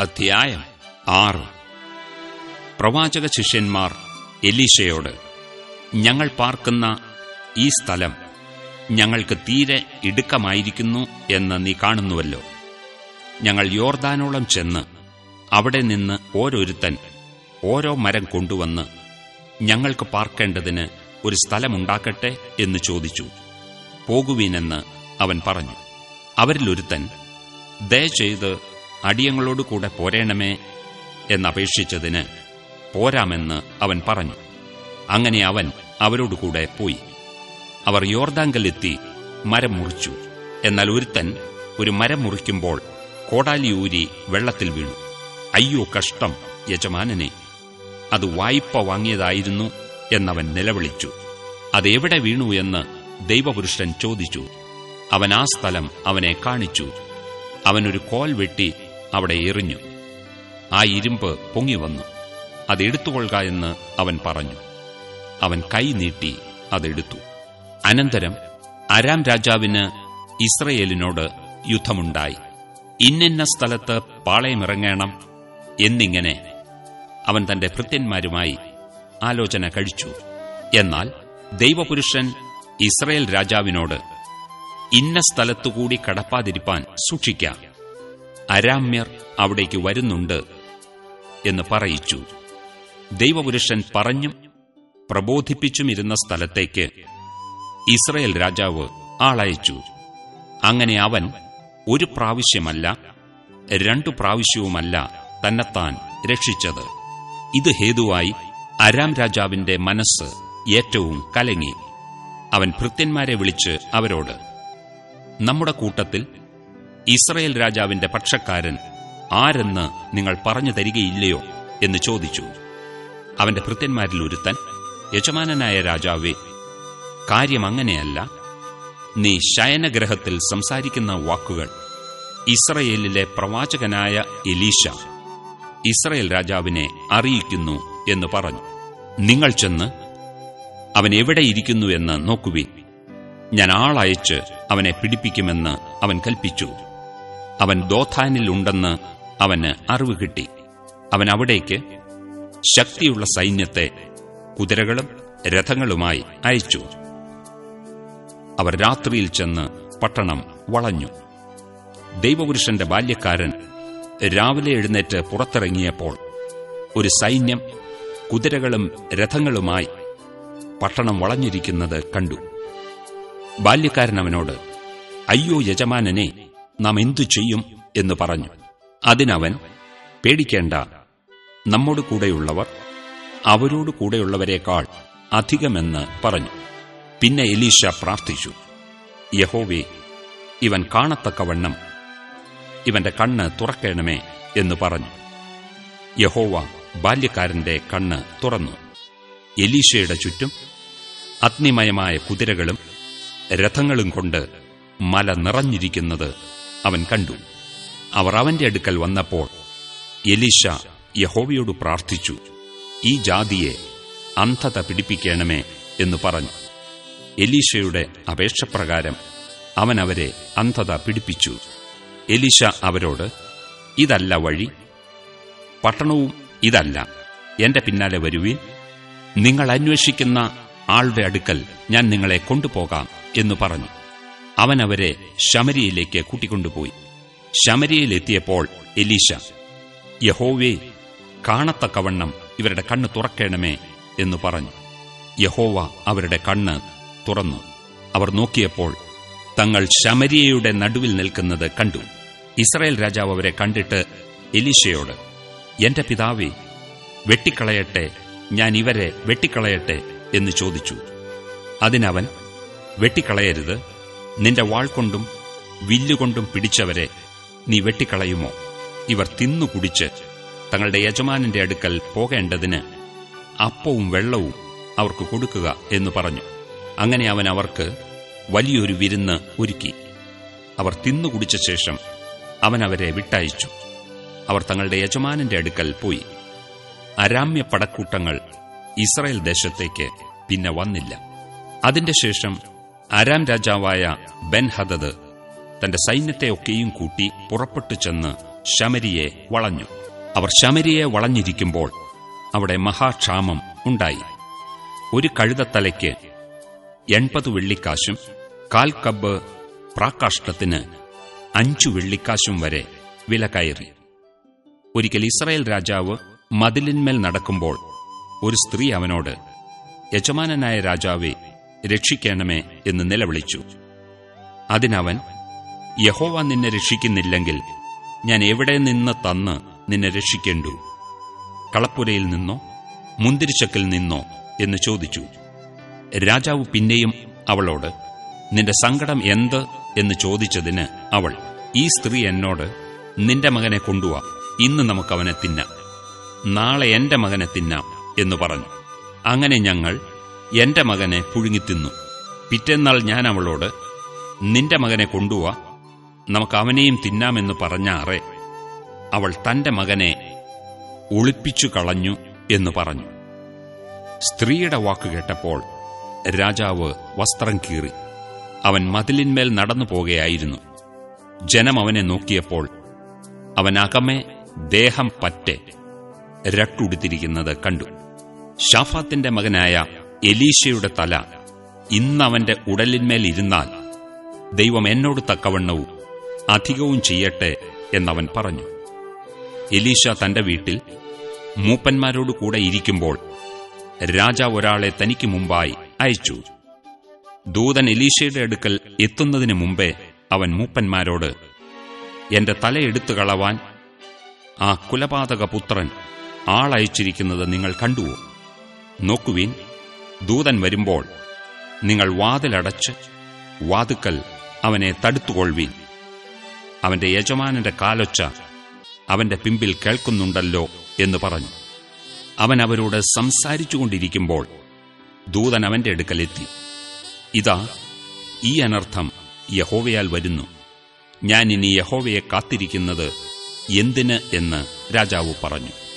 അധ്യായം ആറ്. പ്രവാചക ശിഷ്യന്മാർ എലീശയോട് ഞങ്ങൾ പാർക്കുന്ന ഈ സ്ഥലം ഞങ്ങൾക്ക് തീരെ ഇടുക്കമായിരിക്കുന്നു എന്ന് നീ കാണുന്നുവല്ലോ. ഞങ്ങൾ യോർദാനോളം ചെന്ന് അവിടെ നിന്ന് ഓരോരുത്തൻ ഓരോ മരം കൊണ്ടുവന്ന് ഞങ്ങൾക്ക് പാർക്കേണ്ടതിന് ഒരു സ്ഥലമുണ്ടാക്കട്ടെ എന്ന് ചോദിച്ചു. പോകുവീനെന്ന് അവൻ പറഞ്ഞു. അവരിലൊരുത്തൻ ദയചെയ്ത് അടിയങ്ങളോട് കൂടെ പോരേണമേ എന്നപേക്ഷിച്ചതിന് പോരാമെന്ന് അവൻ പറഞ്ഞു. അങ്ങനെ അവൻ അവരോടുകൂടെ പോയി. അവർ യോർദാങ്കലെത്തി മരം മുറിച്ചു. എന്നാൽ ഒരുത്തൻ ഒരു മരം മുറിക്കുമ്പോൾ കോടാലി ഊരി വെള്ളത്തിൽ വീണു. അയ്യോ കഷ്ടം യജമാനനെ അത് വായ്പ വാങ്ങിയതായിരുന്നു എന്നവൻ നിലവിളിച്ചു. അതെവിടെ വീണു എന്ന് ദൈവപുരുഷൻ ചോദിച്ചു. അവൻ ആ സ്ഥലം അവനെ കാണിച്ചു. അവനൊരു കോൽ വെട്ടി അവിടെ എറിഞ്ഞു. ആ ഇരുമ്പ് പൊങ്ങി വന്നു. അതെടുത്തുകൊള്ളുക എന്ന് അവൻ പറഞ്ഞു. അവൻ കൈ നീട്ടി അതെടുത്തു അനന്തരം അരാം രാജാവിന് ഇസ്രയേലിനോട് യുദ്ധമുണ്ടായി. ഇന്നിന്ന സ്ഥലത്ത് പാളയമിറങ്ങണം എന്നിങ്ങനെ അവൻ തന്റെ ഭൃത്യന്മാരുമായി ആലോചന കഴിച്ചു. എന്നാൽ ദൈവപുരുഷൻ ഇസ്രയേൽ രാജാവിനോട് ഇന്ന സ്ഥലത്തുകൂടി കടപ്പാതിരിപ്പാൻ സൂക്ഷിക്കാം. അരാമ്യർ അവിടേക്ക് വരുന്നുണ്ട് എന്ന് പറയിച്ചു. ദൈവപുരുഷൻ പറഞ്ഞും പ്രബോധിപ്പിച്ചുമിരുന്ന സ്ഥലത്തേക്ക് ഇസ്രയേൽ രാജാവ് ആളയച്ചു. അങ്ങനെ അവൻ ഒരു പ്രാവശ്യമല്ല രണ്ടു പ്രാവശ്യവുമല്ല തന്നെത്താൻ രക്ഷിച്ചത്. ഇത് ഹേതുവായി അരാം രാജാവിന്റെ മനസ്സ് ഏറ്റവും കലങ്ങി. അവൻ ഭൃത്യന്മാരെ വിളിച്ച് അവരോട് നമ്മുടെ കൂട്ടത്തിൽ ഇസ്രയേൽ രാജാവിന്റെ പക്ഷക്കാരൻ ആരെന്ന് നിങ്ങൾ പറഞ്ഞു തരികയില്ലയോ എന്ന് ചോദിച്ചു. അവന്റെ ഭൃത്യന്മാരിൽ ഒരുത്തൻ യജമാനനായ രാജാവേ കാര്യം അങ്ങനെയല്ല. നീ ശയനഗ്രഹത്തിൽ സംസാരിക്കുന്ന വാക്കുകൾ ഇസ്രയേലിലെ പ്രവാചകനായ എലീഷ ഇസ്രയേൽ രാജാവിനെ അറിയിക്കുന്നു എന്ന് പറഞ്ഞു. നിങ്ങൾ ചെന്ന് അവൻ എവിടെയിരിക്കുന്നുവെന്ന് നോക്കുവിൻ. ഞാൻ ആളയച്ച് അവനെ പിടിപ്പിക്കുമെന്ന് അവൻ കൽപ്പിച്ചു. അവൻ ദോഥാനിൽ ഉണ്ടെന്ന് അവന് അറിവ് കിട്ടി. അവൻ അവിടേക്ക് ശക്തിയുള്ള സൈന്യത്തെ കുതിരകളും രഥങ്ങളുമായി അയച്ചു. അവർ രാത്രിയിൽ ചെന്ന് പട്ടണം വളഞ്ഞു. ദൈവപുരുഷന്റെ ബാല്യക്കാരൻ രാവിലെ എഴുന്നേറ്റ് പുറത്തിറങ്ങിയപ്പോൾ ഒരു സൈന്യം കുതിരകളും രഥങ്ങളുമായി പട്ടണം വളഞ്ഞിരിക്കുന്നത് കണ്ടു. ബാല്യക്കാരൻ അവനോട് അയ്യോ യജമാനനെ നാം എന്തു ചെയ്യും എന്ന് പറഞ്ഞു. അതിനവൻ പേടിക്കേണ്ട. നമ്മോട് കൂടെയുള്ളവർ അവരോട് കൂടെയുള്ളവരെക്കാൾ അധികമെന്ന് പറഞ്ഞു. പിന്നെ എലീശ പ്രാർത്ഥിച്ചു. യഹോവേ ഇവൻ കാണത്തക്കവണ്ണം ഇവന്റെ കണ്ണ് തുറക്കണമേ എന്ന് പറഞ്ഞു. യഹോവ ബാല്യക്കാരന്റെ കണ്ണ് തുറന്നു. എലീശയുടെ ചുറ്റും അഗ്നിമയമായ കുതിരകളും രഥങ്ങളും കൊണ്ട് മല നിറഞ്ഞിരിക്കുന്നത് അവൻ കണ്ടു. അവർ അവന്റെ അടുക്കൽ വന്നപ്പോൾ എലിഷ യഹോവയോട് പ്രാർത്ഥിച്ചു ഈ ജാതിയെ അന്ധത പിടിപ്പിക്കണമേ എന്ന് പറഞ്ഞു. എലീശയുടെ അപേക്ഷപ്രകാരം അവൻ അവരെ അന്ധത പിടിപ്പിച്ചു. എലീശ അവരോട് ഇതല്ല വഴി പട്ടണവും ഇതല്ല. എന്റെ പിന്നാലെ വരുവീൻ. നിങ്ങൾ അന്വേഷിക്കുന്ന ആളുടെ അടുക്കൽ ഞാൻ നിങ്ങളെ കൊണ്ടുപോകാം എന്ന് പറഞ്ഞു. അവൻ അവരെ ശമരിയിലേക്ക് കൂട്ടിക്കൊണ്ടുപോയി. ശമരിയിലെത്തിയപ്പോൾ എലീശ യഹോവേ കാണത്തക്കവണ്ണം ഇവരുടെ കണ്ണ് തുറക്കണമേ എന്ന് പറഞ്ഞു. യഹോവ അവരുടെ കണ്ണ് തുറന്നു. അവർ നോക്കിയപ്പോൾ തങ്ങൾ ശമരിയയുടെ നടുവിൽ നിൽക്കുന്നത് കണ്ടു. ഇസ്രായേൽ രാജാവ് അവരെ കണ്ടിട്ട് എലീശയോട് എന്റെ പിതാവേ വെട്ടിക്കളയട്ടെ ഞാൻ ഇവരെ വെട്ടിക്കളയട്ടെ എന്ന് ചോദിച്ചു. അതിനവൻ വെട്ടിക്കളയരുത് നിന്റെ വാൾ കൊണ്ടും വില്ലുകൊണ്ടും പിടിച്ചവരെ നീ വെട്ടിക്കളയുമോ? ഇവർ തിന്നു കുടിച്ച് തങ്ങളുടെ യജമാനന്റെ അടുക്കൽ പോകേണ്ടതിന് അപ്പവും വെള്ളവും അവർക്ക് കൊടുക്കുക എന്ന് പറഞ്ഞു. അങ്ങനെ അവൻ അവർക്ക് വലിയൊരു വിരുന്ന് ഒരുക്കി. അവർ തിന്നു കുടിച്ച ശേഷം അവൻ അവരെ വിട്ടയച്ചു. അവർ തങ്ങളുടെ യജമാനന്റെ അടുക്കൽ പോയി. അരാമ്യ പടക്കൂട്ടങ്ങൾ ഇസ്രായേൽ ദേശത്തേക്ക് പിന്നെ വന്നില്ല. അതിന്റെ ശേഷം അരാം രാജാവായ ബെൻ ഹദദ് തന്റെ സൈന്യത്തെയൊക്കെയും കൂട്ടി പുറപ്പെട്ടു ചെന്ന് ശമരിയെ വളഞ്ഞു. അവർ ശമരിയെ വളഞ്ഞിരിക്കുമ്പോൾ അവിടെ മഹാക്ഷാമം ഉണ്ടായി. ഒരു കഴുതത്തലയ്ക്ക് എൺപത് വെള്ളിക്കാശും കാൽ കബ്ബ് പ്രാകാഷ്ടത്തിന് അഞ്ചു വെള്ളിക്കാശും വരെ വില കയറി. ഒരിക്കൽ ഇസ്രായേൽ രാജാവ് മതിലിന്മേൽ നടക്കുമ്പോൾ ഒരു സ്ത്രീ അവനോട് യജമാനനായ രാജാവെ രക്ഷിക്കണമേ എന്ന് നിലവിളിച്ചു. അതിനവൻ യഹോവ നിന്നെ രക്ഷിക്കുന്നില്ലെങ്കിൽ ഞാൻ എവിടെ നിന്ന് തന്ന് നിന്നെ രക്ഷിക്കേണ്ടു? കളപ്പുരയിൽ നിന്നോ മുന്തിരിച്ചക്കിൽ നിന്നോ? എന്ന് ചോദിച്ചു. രാജാവ് പിന്നെയും അവളോട് നിന്റെ സങ്കടം എന്ത്? എന്ന് ചോദിച്ചതിന് അവൾ ഈ സ്ത്രീ എന്നോട് നിന്റെ മകനെ കൊണ്ടുവാ ഇന്ന് നമുക്കവനെ തിന്നാം. നാളെ എന്റെ മകനെ തിന്നാം എന്ന് പറഞ്ഞു. അങ്ങനെ ഞങ്ങൾ എന്റെ മകനെ പുഴുങ്ങിത്തിന്നു. പിറ്റേന്നാൾ ഞാൻ അവളോട് നിന്റെ മകനെ കൊണ്ടുവാ നമുക്ക് അവനെയും തിന്നാമെന്ന് പറഞ്ഞാറെ അവൾ തന്റെ മകനെ ഒളിപ്പിച്ചു കളഞ്ഞു എന്ന് പറഞ്ഞു. സ്ത്രീയുടെ വാക്ക് കേട്ടപ്പോൾ രാജാവ് വസ്ത്രം കീറി. അവൻ മതിലിന്മേൽ നടന്നു പോകുകയായിരുന്നു ജനം അവനെ നോക്കിയപ്പോൾ അവൻ അകമേ ദേഹം പറ്റെ രട്ടുടുത്തിരിക്കുന്നത് കണ്ടു. ഷാഫാത്തിന്റെ മകനായ എലീശയുടെ തല ഇന്നവന്റെ ഉടലിന്മേൽ ഇരുന്നാൽ ദൈവം എന്നോട് തക്കവണ്ണവും അധികവും ചെയ്യട്ടെ എന്നവൻ പറഞ്ഞു. എലീശ തന്റെ വീട്ടിൽ മൂപ്പന്മാരോട് കൂടെ ഇരിക്കുമ്പോൾ രാജാവ് ഒരാളെ തനിക്ക് മുമ്പായി അയച്ചു. ദൂതൻ എലീശയുടെ അടുക്കൽ എത്തുന്നതിന് മുമ്പേ അവൻ മൂപ്പന്മാരോട് എന്റെ എടുത്തു കളവാൻ ആ കുലപാതക പുത്രൻ ആളയച്ചിരിക്കുന്നത് നിങ്ങൾ കണ്ടുവോ? നോക്കുവീൻ ദൂതൻ വരുമ്പോൾ നിങ്ങൾ വാതിലടച്ച് വാതുക്കൽ അവനെ തടുത്തുകൊള്ളുവീൻ അവന്റെ യജമാനന്റെ കാലൊച്ച അവന്റെ പിമ്പിൽ കേൾക്കുന്നുണ്ടല്ലോ എന്ന് പറഞ്ഞു. അവൻ അവരോട് സംസാരിച്ചുകൊണ്ടിരിക്കുമ്പോൾ ദൂതൻ അവന്റെ അടുക്കലെത്തി. ഇതാ ഈ അനർത്ഥം യഹോവയാൽ വരുന്നു. ഞാൻ ഇനി യഹോവയെ കാത്തിരിക്കുന്നത് എന്തിന് എന്ന് രാജാവ് പറഞ്ഞു.